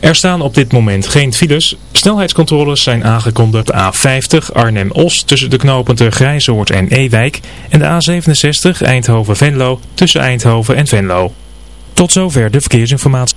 Er staan op dit moment geen files. Snelheidscontroles zijn aangekondigd de A50 Arnhem-Os tussen de knooppunten Grijzoord en Ewijk en de A67 Eindhoven-Venlo tussen Eindhoven en Venlo. Tot zover de verkeersinformatie.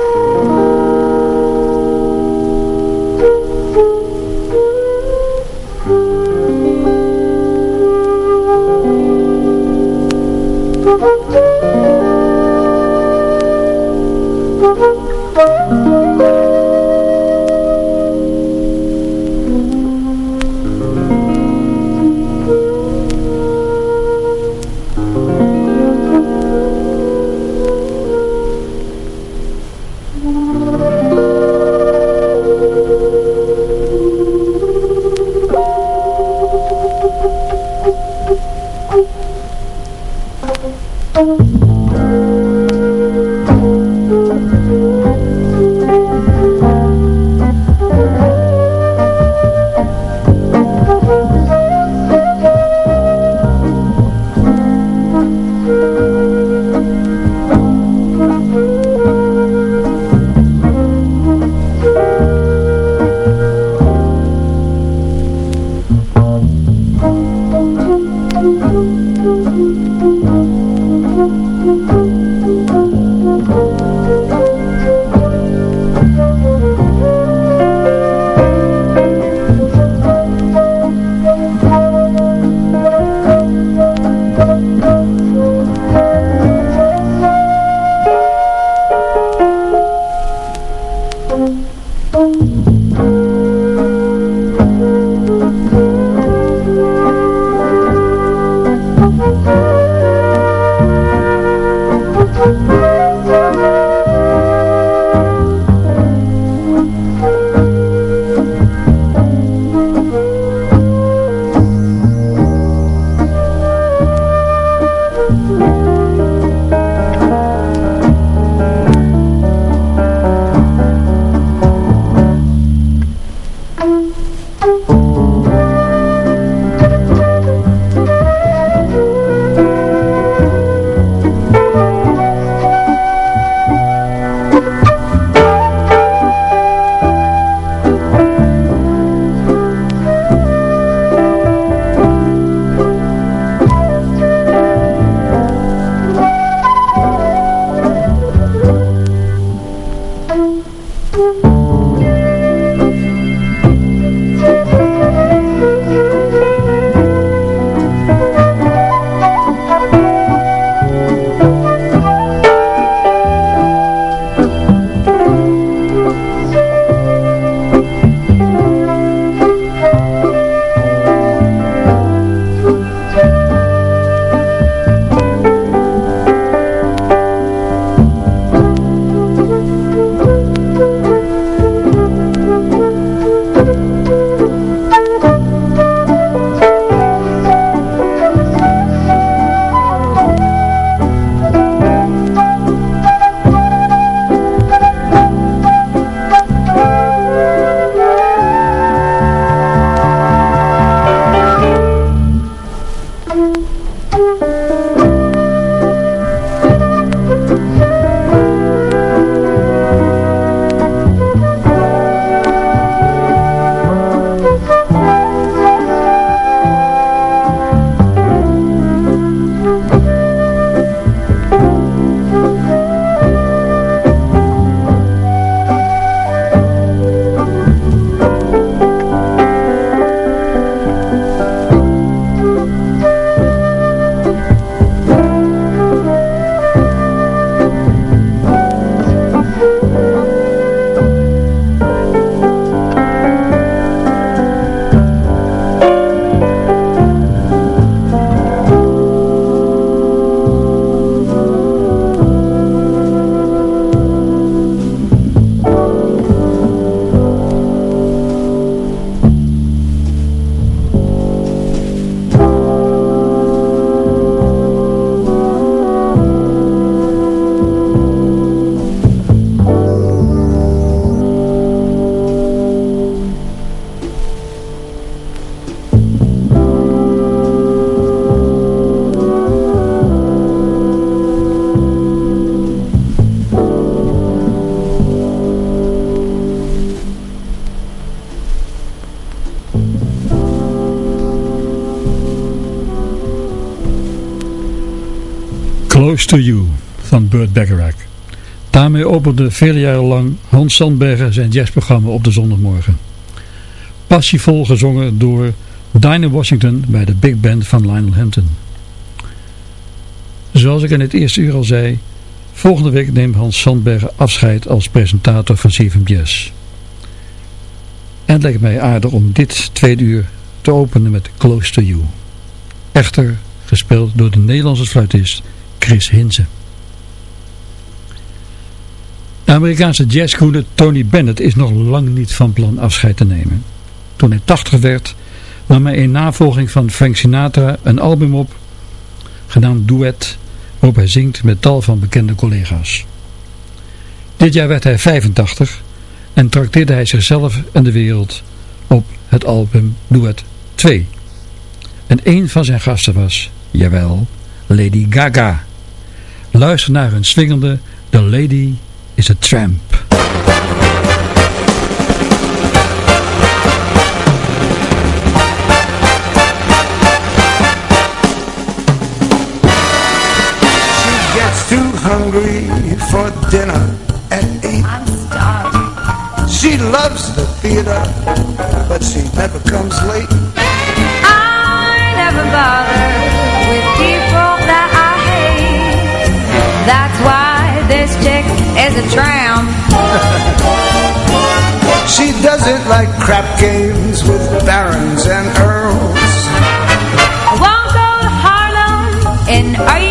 To You van Burt Bacharach. Daarmee opende vele jaren lang Hans Sandbergen zijn jazzprogramma op de zondagmorgen. Passievol gezongen door Dinah Washington bij de big band van Lionel Hampton. Zoals ik in het eerste uur al zei, volgende week neemt Hans Sandbergen afscheid als presentator van CFM Jazz. En het lijkt mij aardig om dit tweede uur te openen met Close to You. Echter gespeeld door de Nederlandse fluitist Chris Hinze. De Amerikaanse jazzgroene Tony Bennett is nog lang niet van plan afscheid te nemen. Toen hij 80 werd, nam hij in navolging van Frank Sinatra een album op, genaamd Duet, waarop hij zingt met tal van bekende collega's. Dit jaar werd hij 85 en trakteerde hij zichzelf en de wereld op het album Duet 2. En een van zijn gasten was, jawel, Lady Gaga. Luister naar een swingende The Lady is a Tramp. She gets too hungry for dinner at eight. I'm starving. She loves the theater, but she never comes late. I never bother with people this chick is a tramp. She doesn't like crap games with barons and earls. I won't go to Harlem in diamonds and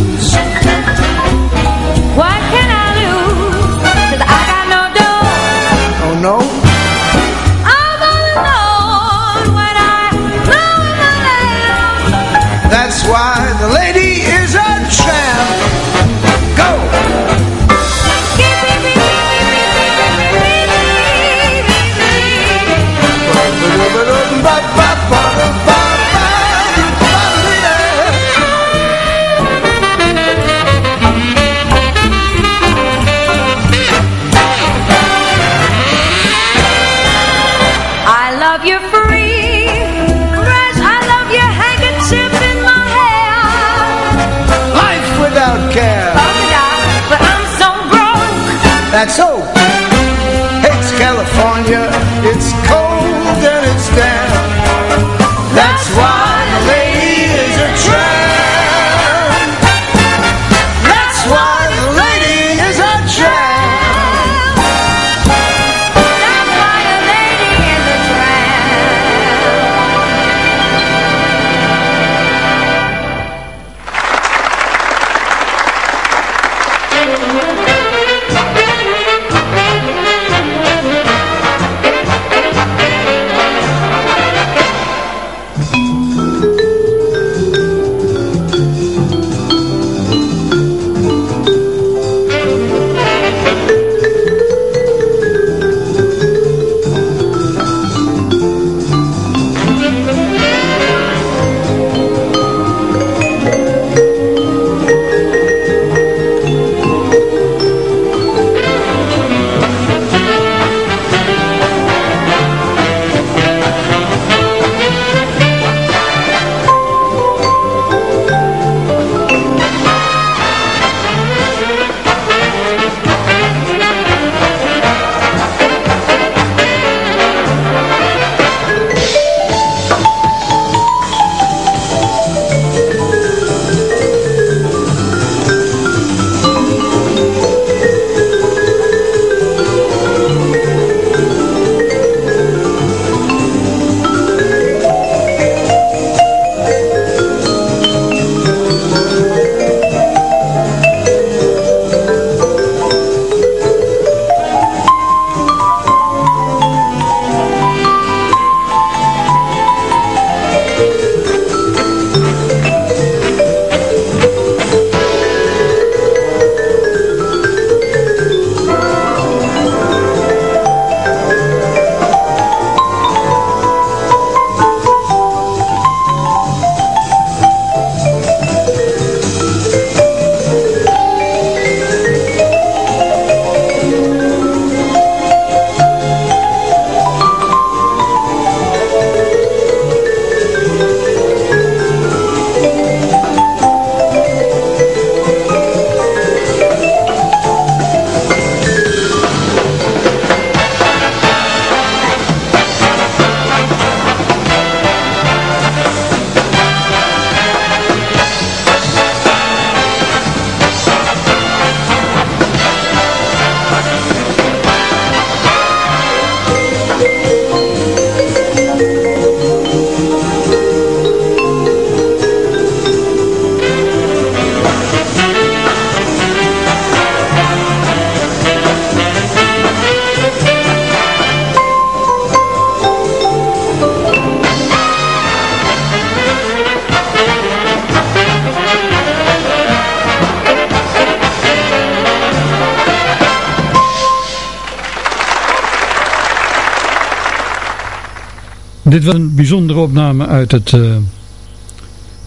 Dit was een bijzondere opname uit het uh,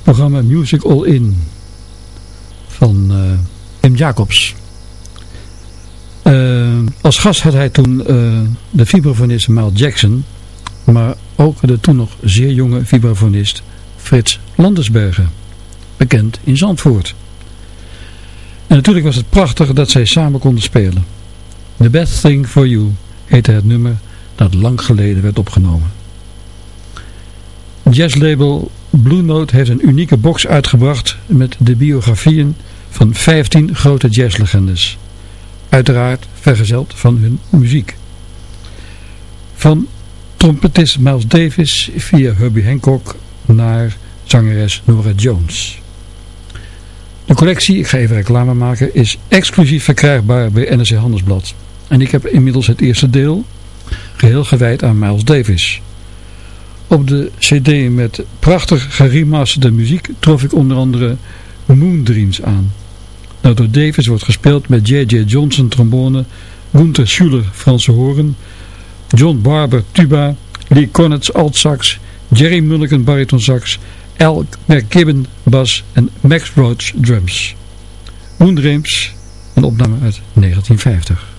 programma Music All In van uh, Tim Jacobs. Uh, als gast had hij toen de vibrafonist Miles Jackson, maar ook de toen nog zeer jonge vibrafonist Frits Landersbergen, bekend in Zandvoort. En natuurlijk was het prachtig dat zij samen konden spelen. The Best Thing For You heette het nummer dat lang geleden werd opgenomen. Jazzlabel Blue Note heeft een unieke box uitgebracht met de biografieën van 15 grote jazzlegendes. Uiteraard vergezeld van hun muziek. Van trompetist Miles Davis via Herbie Hancock naar zangeres Nora Jones. De collectie, ik ga even reclame maken, is exclusief verkrijgbaar bij NRC Handelsblad. En ik heb inmiddels het eerste deel, geheel gewijd aan Miles Davis. Op de cd met prachtig geremasterde muziek trof ik onder andere Moon Dreams aan. Dat door Davis wordt gespeeld met J.J. Johnson trombone, Gunther Schuller Franse horen, John Barber tuba, Lee Konitz sax, Jerry Mulligan baritonsax, Al McKibben bas en Max Roach drums. Moon Dreams, een opname uit 1950.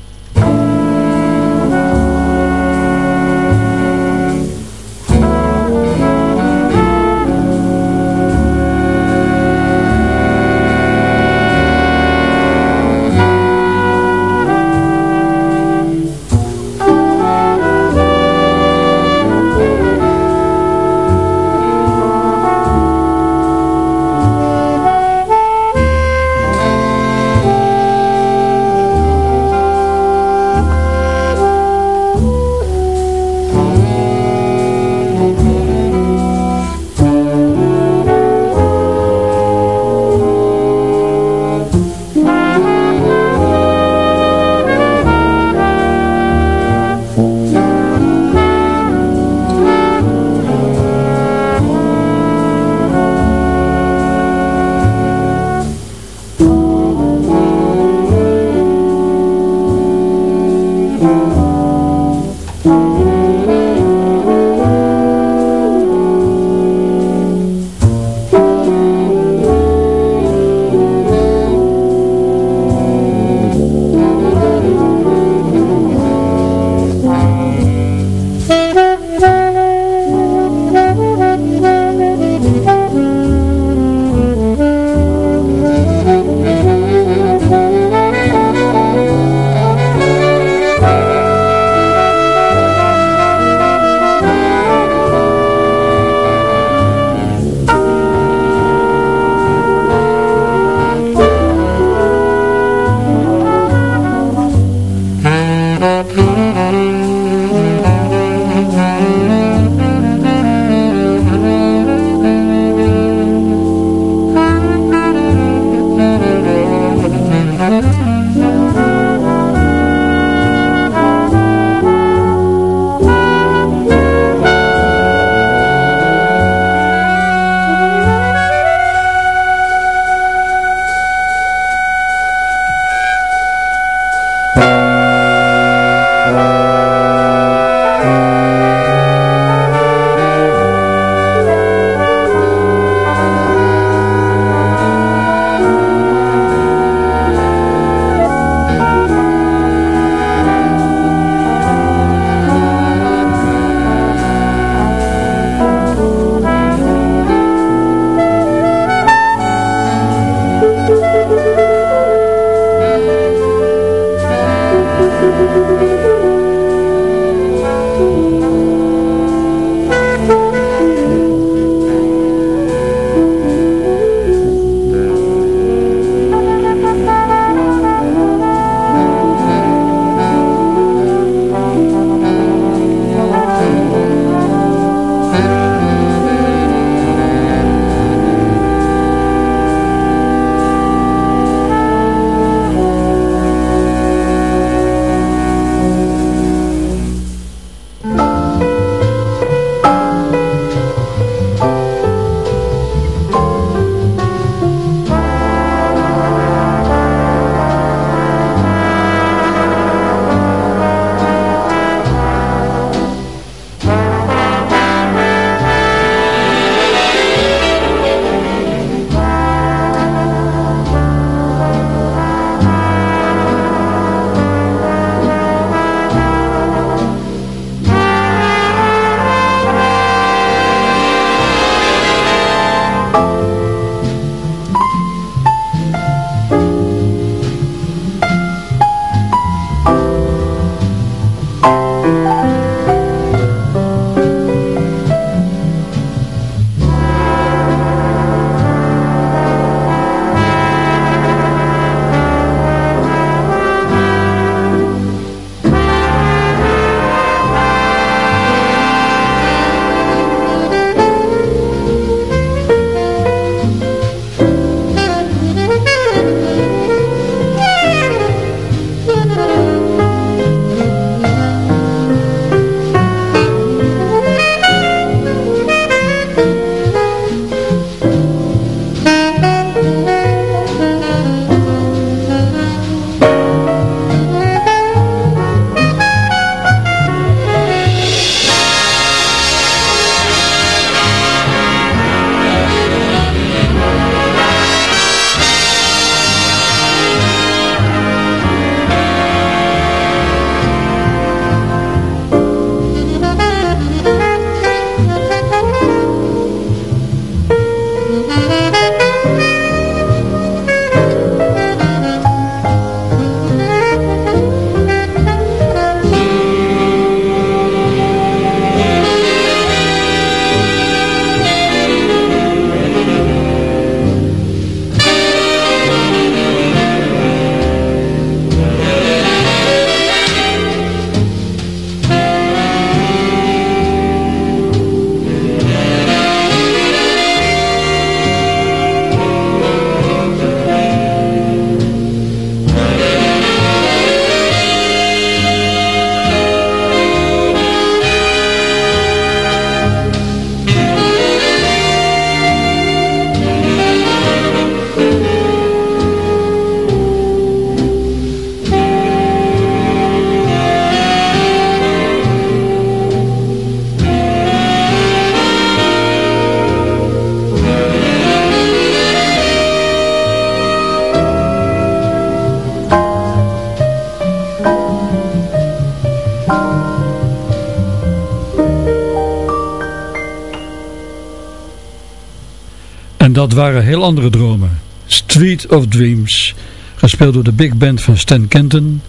Waren heel andere dromen. Street of Dreams, gespeeld door de big band van Stan Kenton,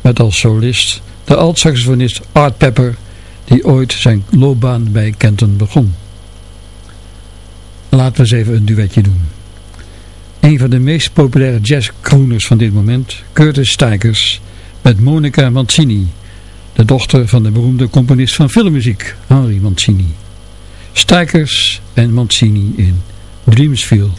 met als solist de alt-saxofonist Art Pepper, die ooit zijn loopbaan bij Kenton begon. Laten we eens even een duetje doen. Een van de meest populaire jazzcrooners van dit moment, Curtis Stikers, met Monica Mancini, de dochter van de beroemde componist van filmmuziek, Henry Mancini. Stikers en Mancini in Dreamsville.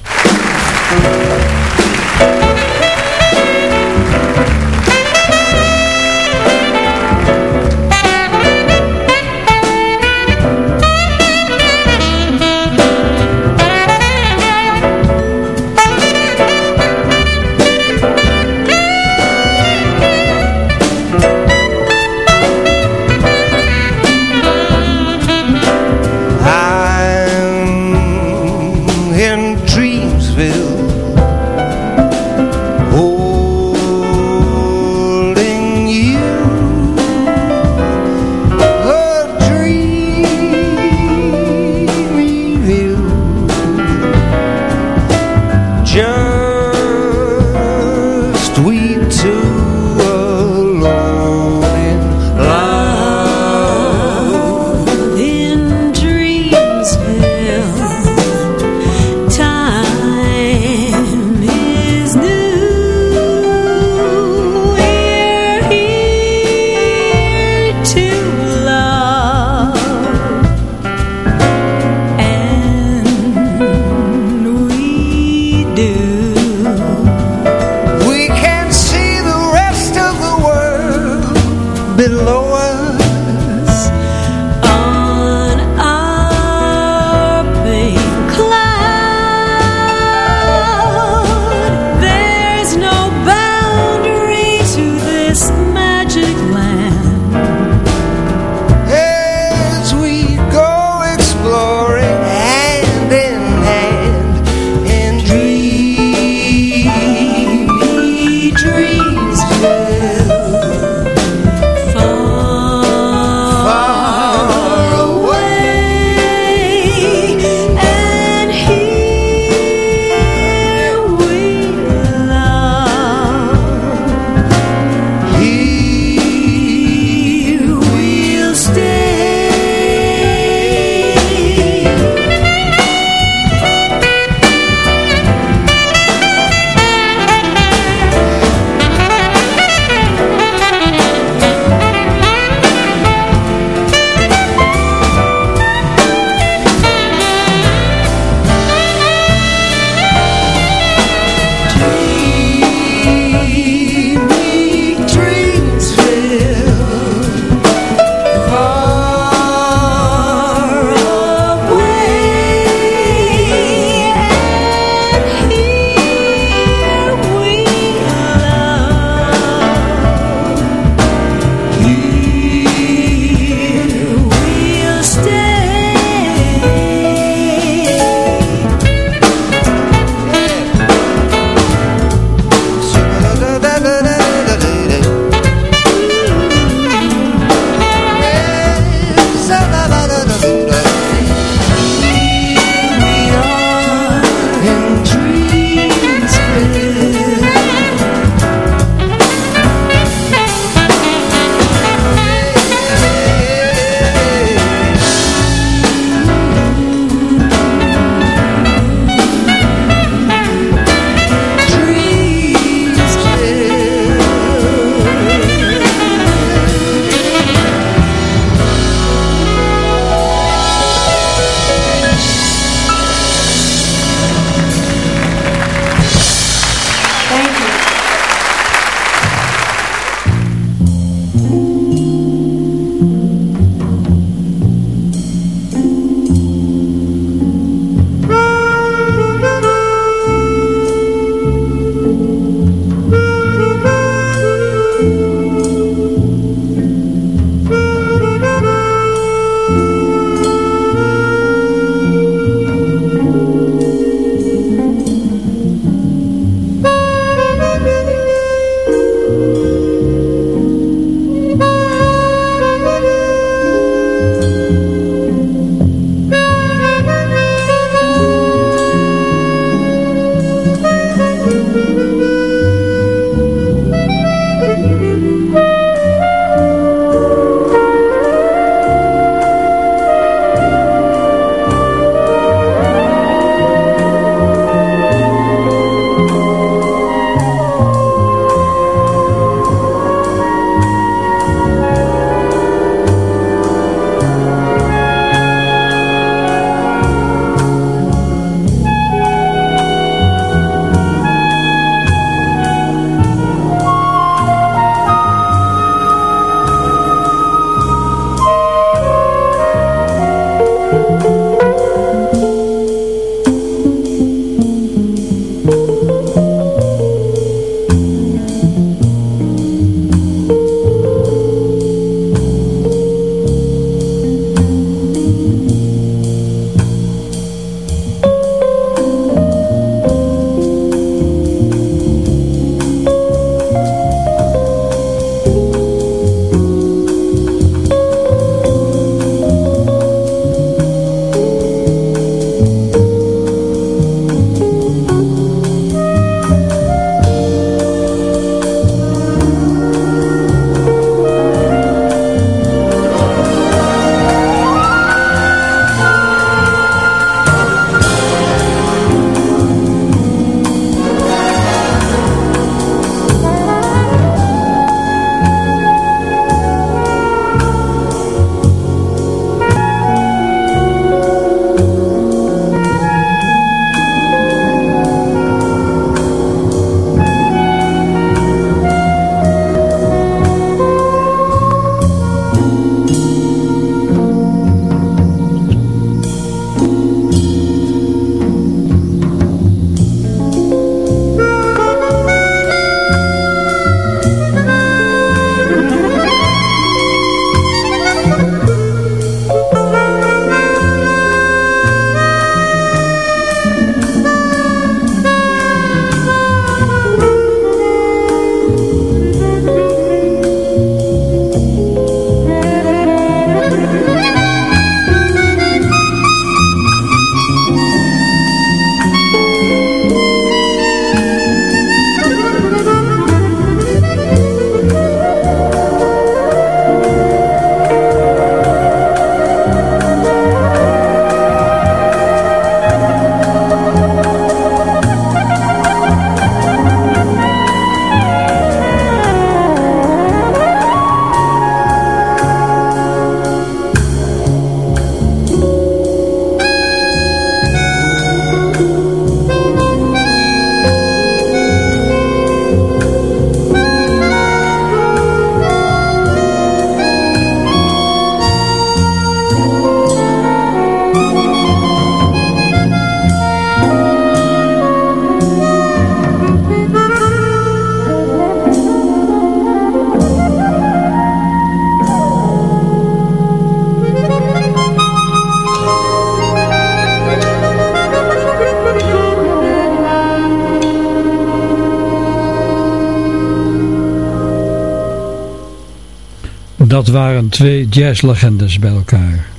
Waren twee jazzlegendes bij elkaar.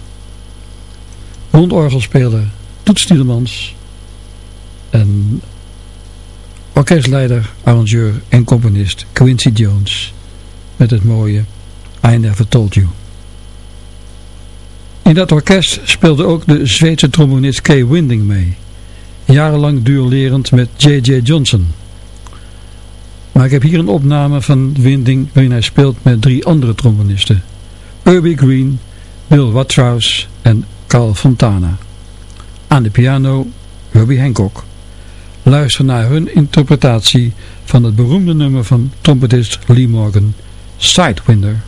Rondorgelspeler Toets Tielemans en orkestleider, arrangeur en componist Quincy Jones met het mooie I Never Told You. In dat orkest speelde ook de Zweedse trombonist Kay Winding mee, jarenlang duellerend met J.J. Johnson. Maar ik heb hier een opname van Winding waarin hij speelt met drie andere trombonisten. Irby Green, Bill Watrous en Carl Fontana. Aan de piano Herbie Hancock. Luister naar hun interpretatie van het beroemde nummer van trompetist Lee Morgan, Sidewinder.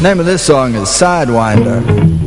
Name of this song is Sidewinder.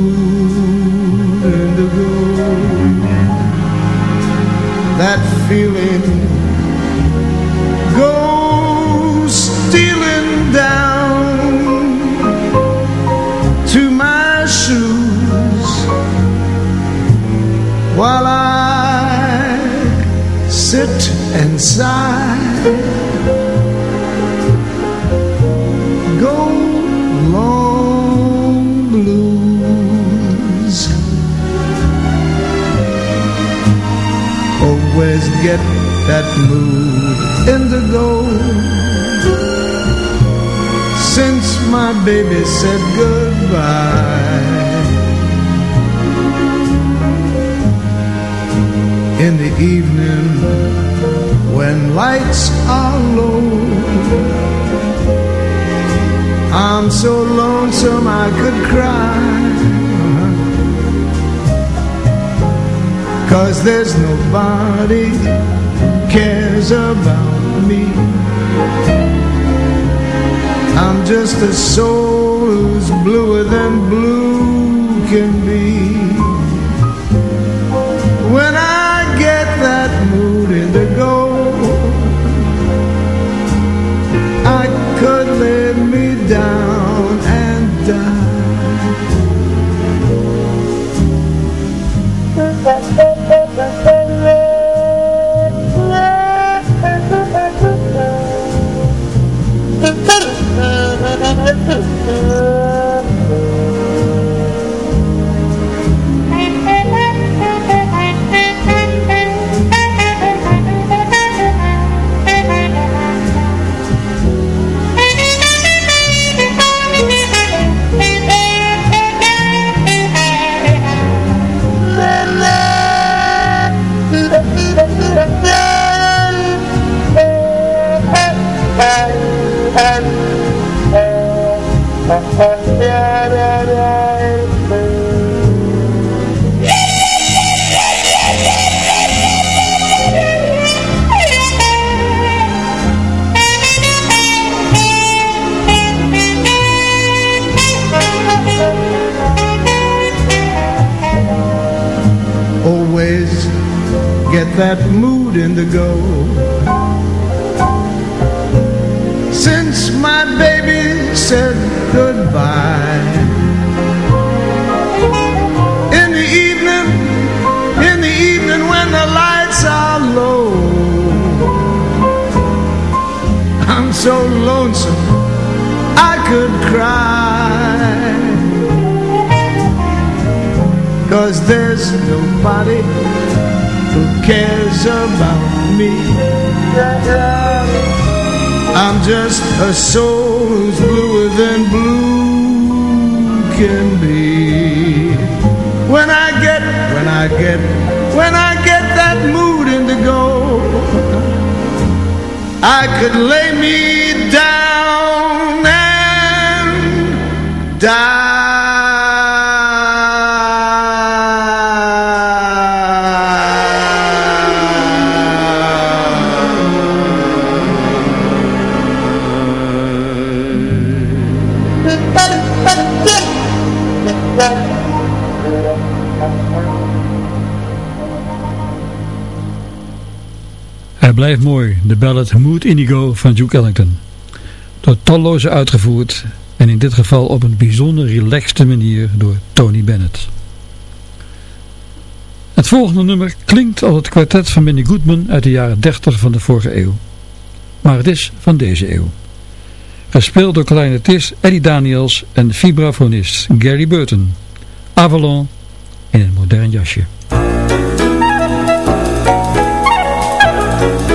Mood indigo, that feeling goes stealing down to my shoes while I sit and sigh. Get that mood in the indigo. Since my baby said goodbye. in the evening when lights are low. I'm so lonesome I could cry. Cause there's nobody cares about me. I'm just a soul who's bluer than blue can be. When I get that mood indigo I could lay me down and Always Ha! Hij blijft mooi, de ballad Mood Indigo van Duke Ellington. Door talloze uitgevoerd en in dit geval op een bijzonder relaxte manier door Tony Bennett. Het volgende nummer klinkt als het kwartet van Benny Goodman uit de jaren 30 van de vorige eeuw. Maar het is van deze eeuw. Gespeeld door clarinetist Eddie Daniels en vibrafonist Gary Burton. Avalon in een modern jasje. love.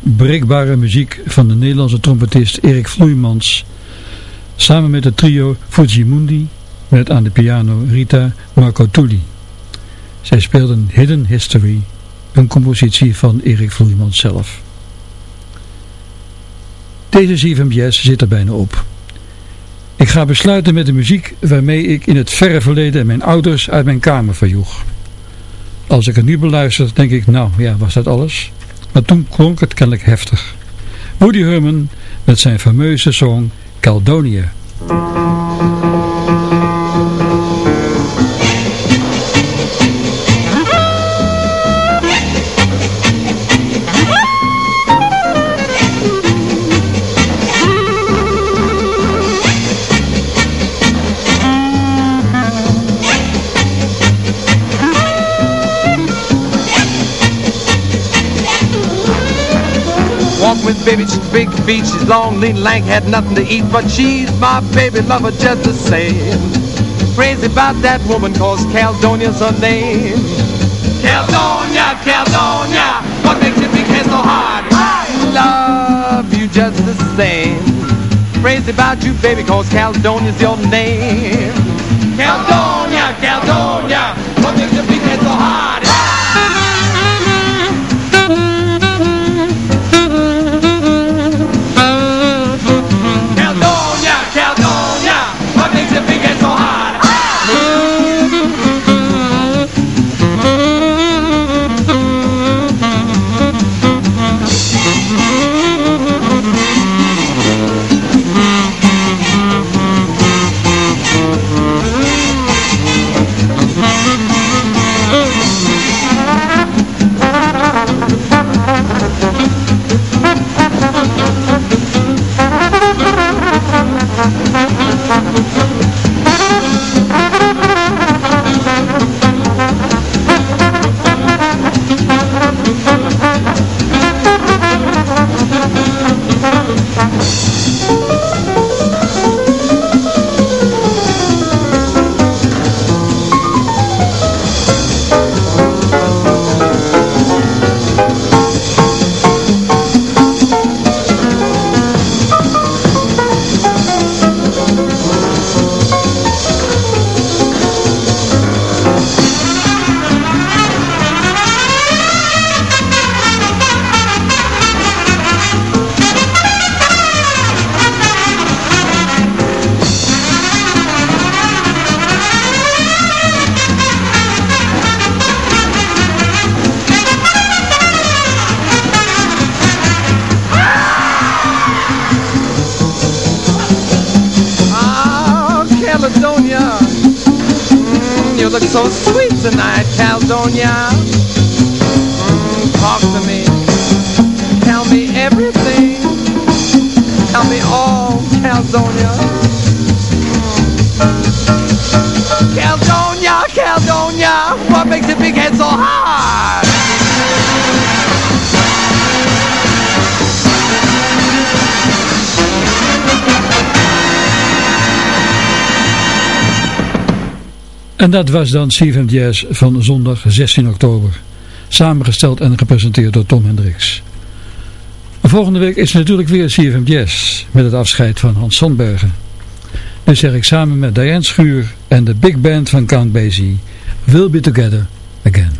Breekbare muziek van de Nederlandse trompetist Erik Vloeimans. Samen met het trio Fujimundi met aan de piano Rita Marcotulli. Zij speelden Hidden History, een compositie van Erik Vloeimans zelf. Deze CFM Jazz zit er bijna op. Ik ga besluiten met de muziek waarmee ik in het verre verleden mijn ouders uit mijn kamer verjoeg. Als ik het nu beluister, denk ik, nou ja, was dat alles? Maar toen klonk het kennelijk heftig. Woody Herman met zijn fameuze song Caledonia. Walk baby, she's big feet, she's long, lean, lank, had nothing to eat, but she's my baby lover just the same. Crazy about that woman, cause Caledonia's her name. Caledonia, Caledonia, what makes your big head so hard? I love you just the same. Crazy about you, baby, cause Caledonia's your name. Caledonia, Caledonia, doña. En dat was dan CFM Jazz van zondag 16 oktober. Samengesteld en gepresenteerd door Tom Hendricks. Volgende week is natuurlijk weer CFM Jazz met het afscheid van Hans Sandbergen. Dus zeg ik samen met Diane Schuur en de big band van Count Basie, We'll Be Together Again.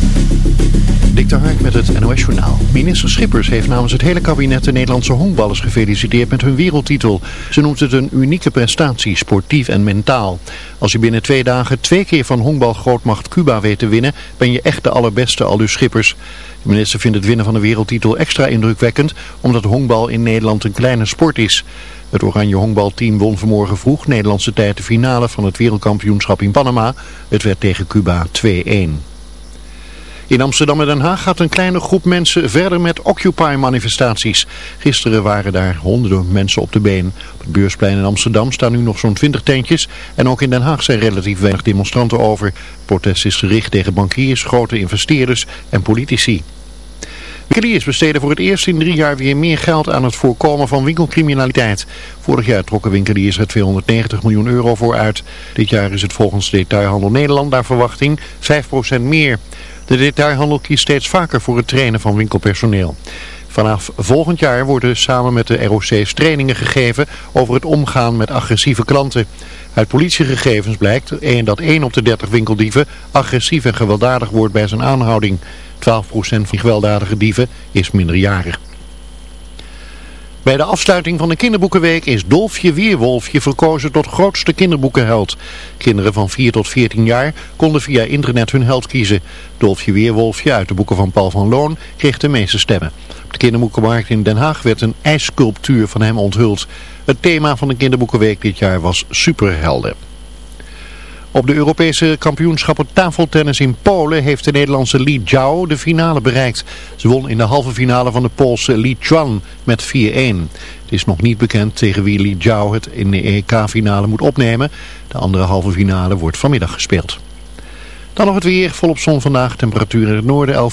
Dik Hark met het NOS Journaal. Minister Schippers heeft namens het hele kabinet de Nederlandse honkballers gefeliciteerd met hun wereldtitel. Ze noemt het een unieke prestatie, sportief en mentaal. Als je binnen twee dagen twee keer van honkbalgrootmacht Cuba weet te winnen, ben je echt de allerbeste, aldus Schippers. De minister vindt het winnen van de wereldtitel extra indrukwekkend, omdat honkbal in Nederland een kleine sport is. Het oranje honkbalteam won vanmorgen vroeg Nederlandse tijd de finale van het wereldkampioenschap in Panama. Het werd tegen Cuba 2-1. In Amsterdam en Den Haag gaat een kleine groep mensen verder met Occupy-manifestaties. Gisteren waren daar honderden mensen op de been. Op het beursplein in Amsterdam staan nu nog zo'n 20 tentjes. En ook in Den Haag zijn relatief weinig demonstranten over. Het protest is gericht tegen bankiers, grote investeerders en politici. Winkeliers besteden voor het eerst in drie jaar weer meer geld aan het voorkomen van winkelcriminaliteit. Vorig jaar trokken winkeliers er 290 miljoen euro voor uit. Dit jaar is het volgens Detailhandel Nederland naar verwachting 5% meer. De detailhandel kiest steeds vaker voor het trainen van winkelpersoneel. Vanaf volgend jaar worden samen met de ROC's trainingen gegeven over het omgaan met agressieve klanten. Uit politiegegevens blijkt dat 1 op de 30 winkeldieven agressief en gewelddadig wordt bij zijn aanhouding. 12% van gewelddadige dieven is minderjarig. Bij de afsluiting van de kinderboekenweek is Dolfje Weerwolfje verkozen tot grootste kinderboekenheld. Kinderen van 4 tot 14 jaar konden via internet hun held kiezen. Dolfje Weerwolfje uit de boeken van Paul van Loon kreeg de meeste stemmen. Op de kinderboekenmarkt in Den Haag werd een ijssculptuur van hem onthuld. Het thema van de kinderboekenweek dit jaar was superhelden. Op de Europese kampioenschappen tafeltennis in Polen heeft de Nederlandse Li Jiao de finale bereikt. Ze won in de halve finale van de Poolse Li Chuan met 4-1. Het is nog niet bekend tegen wie Li Jiao het in de EK-finale moet opnemen. De andere halve finale wordt vanmiddag gespeeld. Dan nog het weer, volop zon vandaag, temperatuur in het noorden 11.